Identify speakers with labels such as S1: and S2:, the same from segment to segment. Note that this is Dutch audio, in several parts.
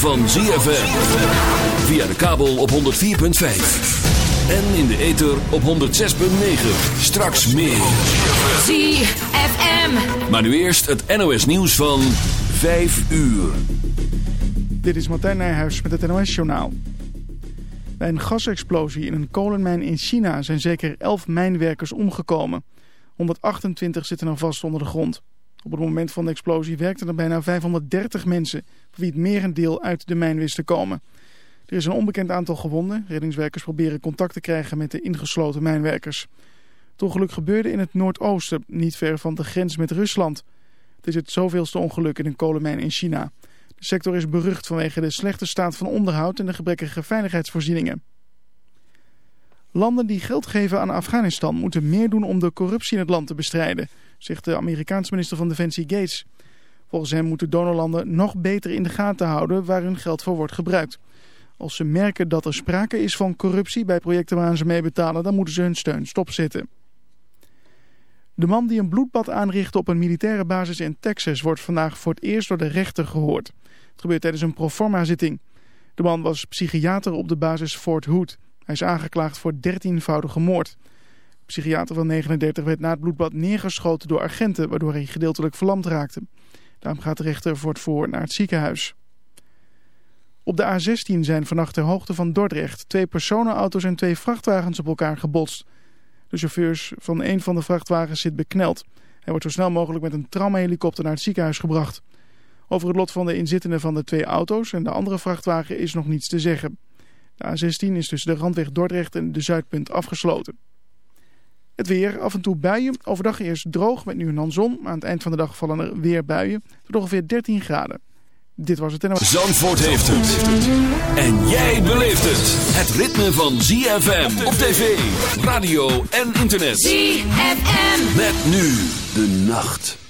S1: van ZFM. Via de kabel op 104.5. En in de ether op 106.9. Straks meer.
S2: ZFM.
S1: Maar nu eerst het NOS nieuws van 5 uur.
S3: Dit is Martijn Nijhuis met het NOS-journaal. Bij een gasexplosie in een kolenmijn in China zijn zeker 11 mijnwerkers omgekomen. 128 zitten nog vast onder de grond. Op het moment van de explosie werkten er bijna 530 mensen, wie het merendeel uit de mijn wist te komen. Er is een onbekend aantal gewonden. Reddingswerkers proberen contact te krijgen met de ingesloten mijnwerkers. Het ongeluk gebeurde in het noordoosten, niet ver van de grens met Rusland. Het is het zoveelste ongeluk in een kolenmijn in China. De sector is berucht vanwege de slechte staat van onderhoud en de gebrekkige veiligheidsvoorzieningen. Landen die geld geven aan Afghanistan moeten meer doen om de corruptie in het land te bestrijden, zegt de Amerikaanse minister van Defensie Gates. Volgens hem moeten donorlanden nog beter in de gaten houden waar hun geld voor wordt gebruikt. Als ze merken dat er sprake is van corruptie bij projecten waar ze mee betalen, dan moeten ze hun steun stopzetten. De man die een bloedbad aanrichtte op een militaire basis in Texas wordt vandaag voor het eerst door de rechter gehoord. Het gebeurt tijdens een proforma-zitting. De man was psychiater op de basis Fort Hood. Hij is aangeklaagd voor 13-voudige moord. De psychiater van 39 werd na het bloedbad neergeschoten door agenten, waardoor hij gedeeltelijk verlamd raakte. Daarom gaat de rechter voor het voor naar het ziekenhuis. Op de A16 zijn vannacht ter hoogte van Dordrecht twee personenauto's en twee vrachtwagens op elkaar gebotst. De chauffeurs van een van de vrachtwagens zit bekneld. Hij wordt zo snel mogelijk met een traumahelikopter naar het ziekenhuis gebracht. Over het lot van de inzittenden van de twee auto's en de andere vrachtwagen is nog niets te zeggen. De A16 is tussen de randweg Dordrecht en de Zuidpunt afgesloten. Het weer, af en toe buien. Overdag eerst droog met nu en dan zon. Maar aan het eind van de dag vallen er weer buien. Tot ongeveer 13 graden. Dit was het en...
S1: Zandvoort heeft het. En jij beleeft het. Het ritme van ZFM op tv, radio en internet.
S2: ZFM.
S1: Met nu de nacht.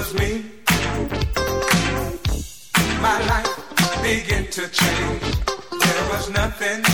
S4: Was me, my life began to change. There was nothing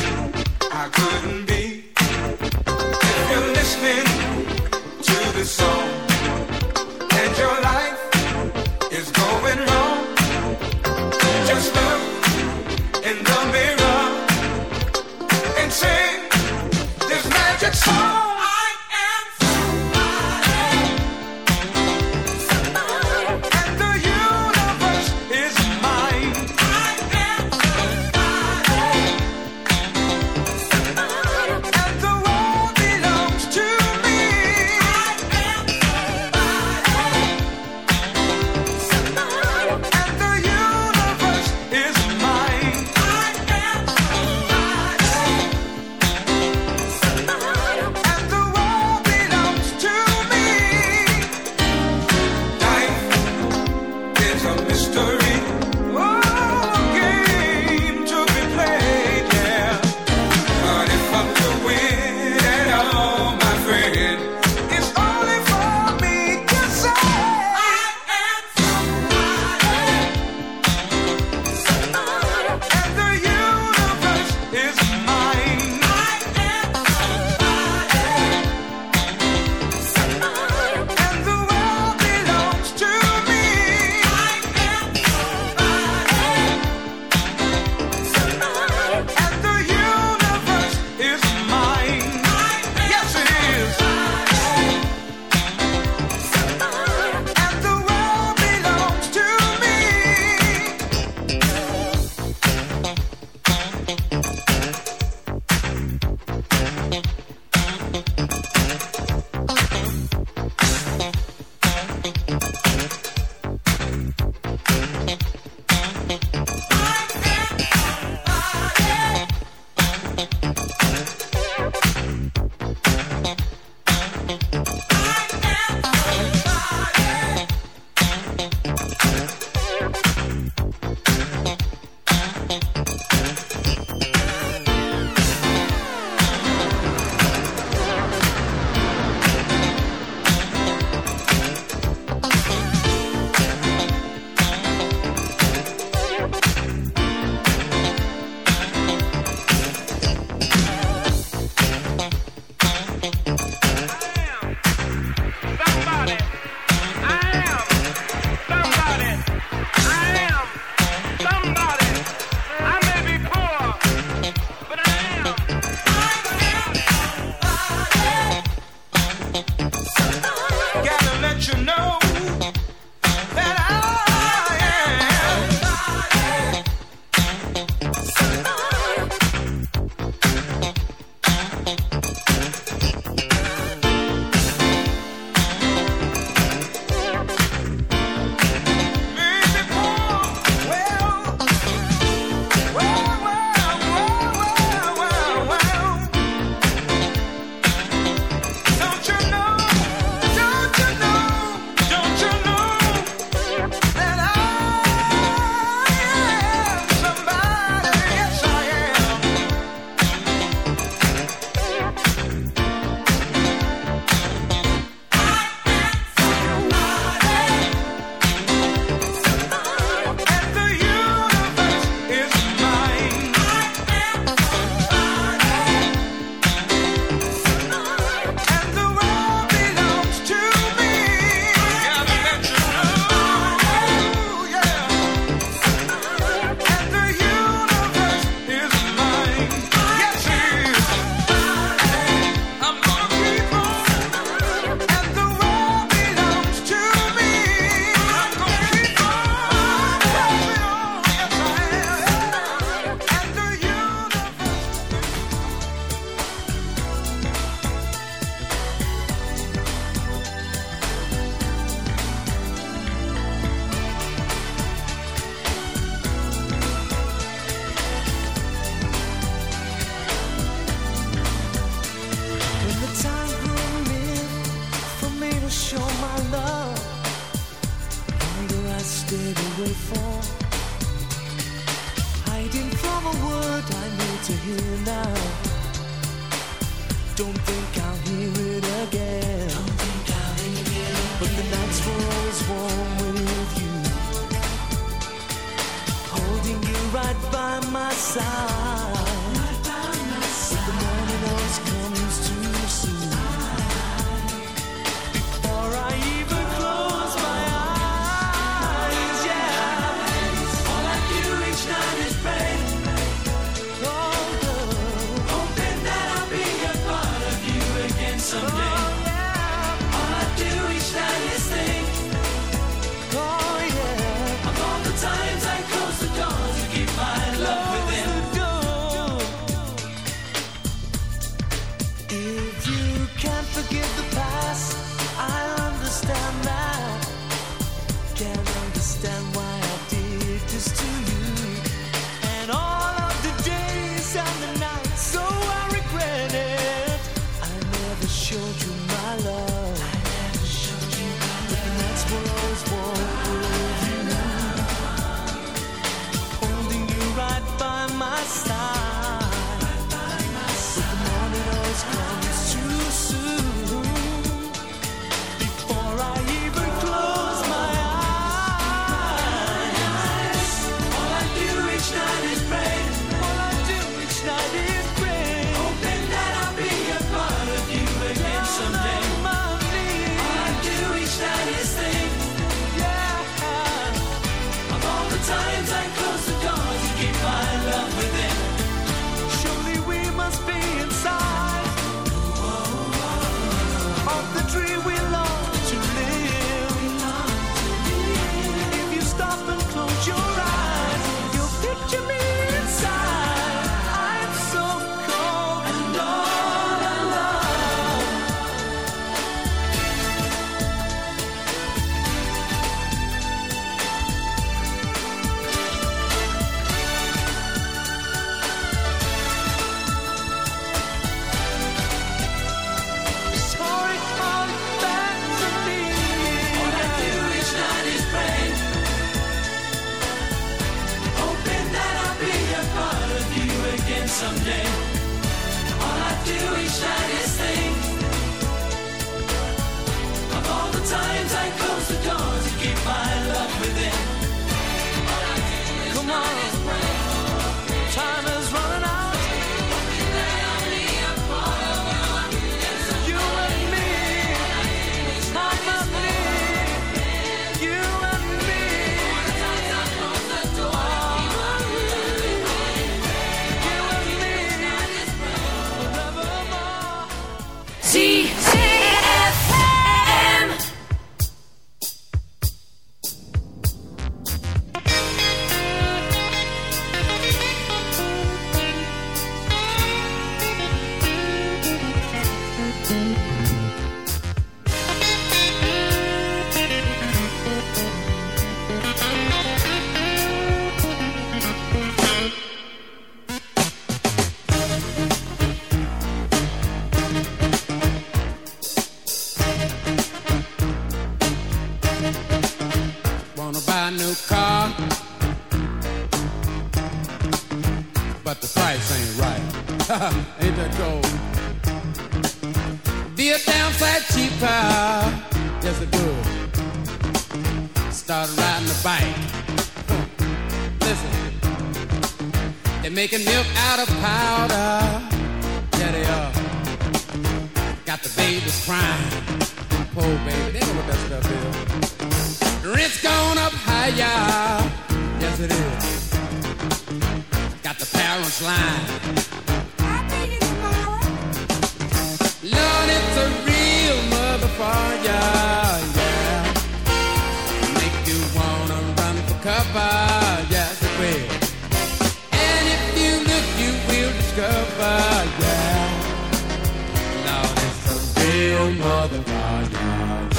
S5: mother. God, God.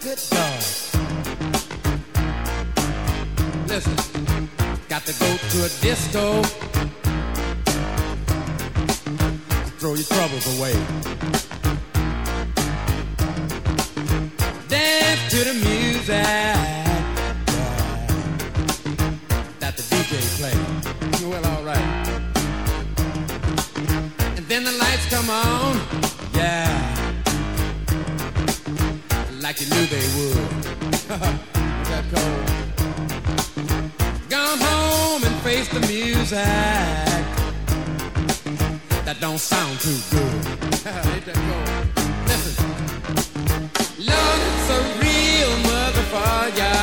S5: Good dog. Listen, got to go to a disco. Throw your troubles away. Dance to the music. lights come on, yeah, like you knew they would. that cold. Come home and face the music that don't sound too good. Ain't that cold? Listen, love it's a real motherfucker.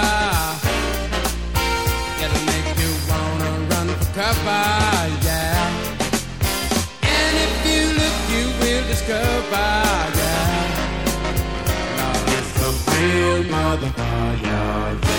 S5: It'll make you wanna run for cover. kiss goodbye, yeah. Now it's a real motherfucker, yeah.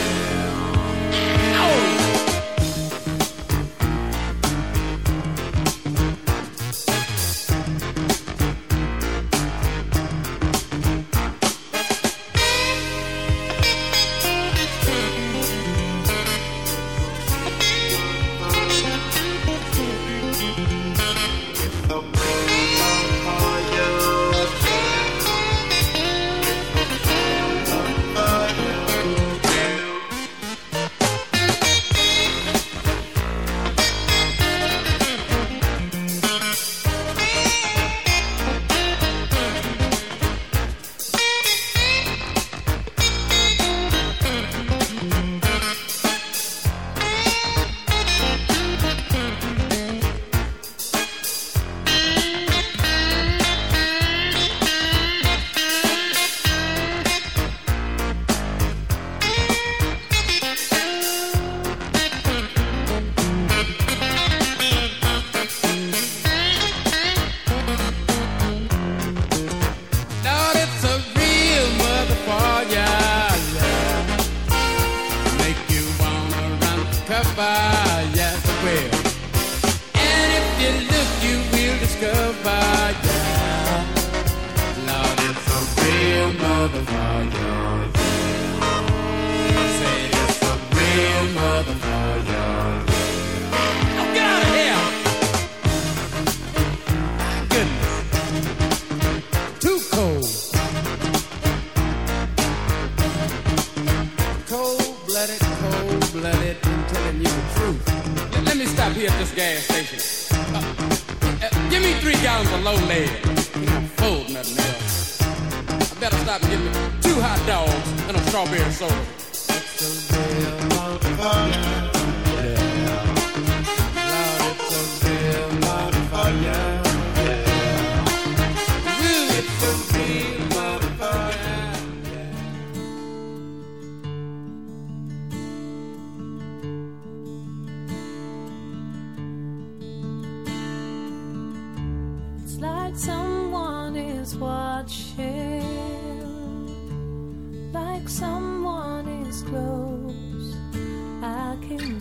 S2: walking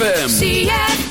S2: ZFM.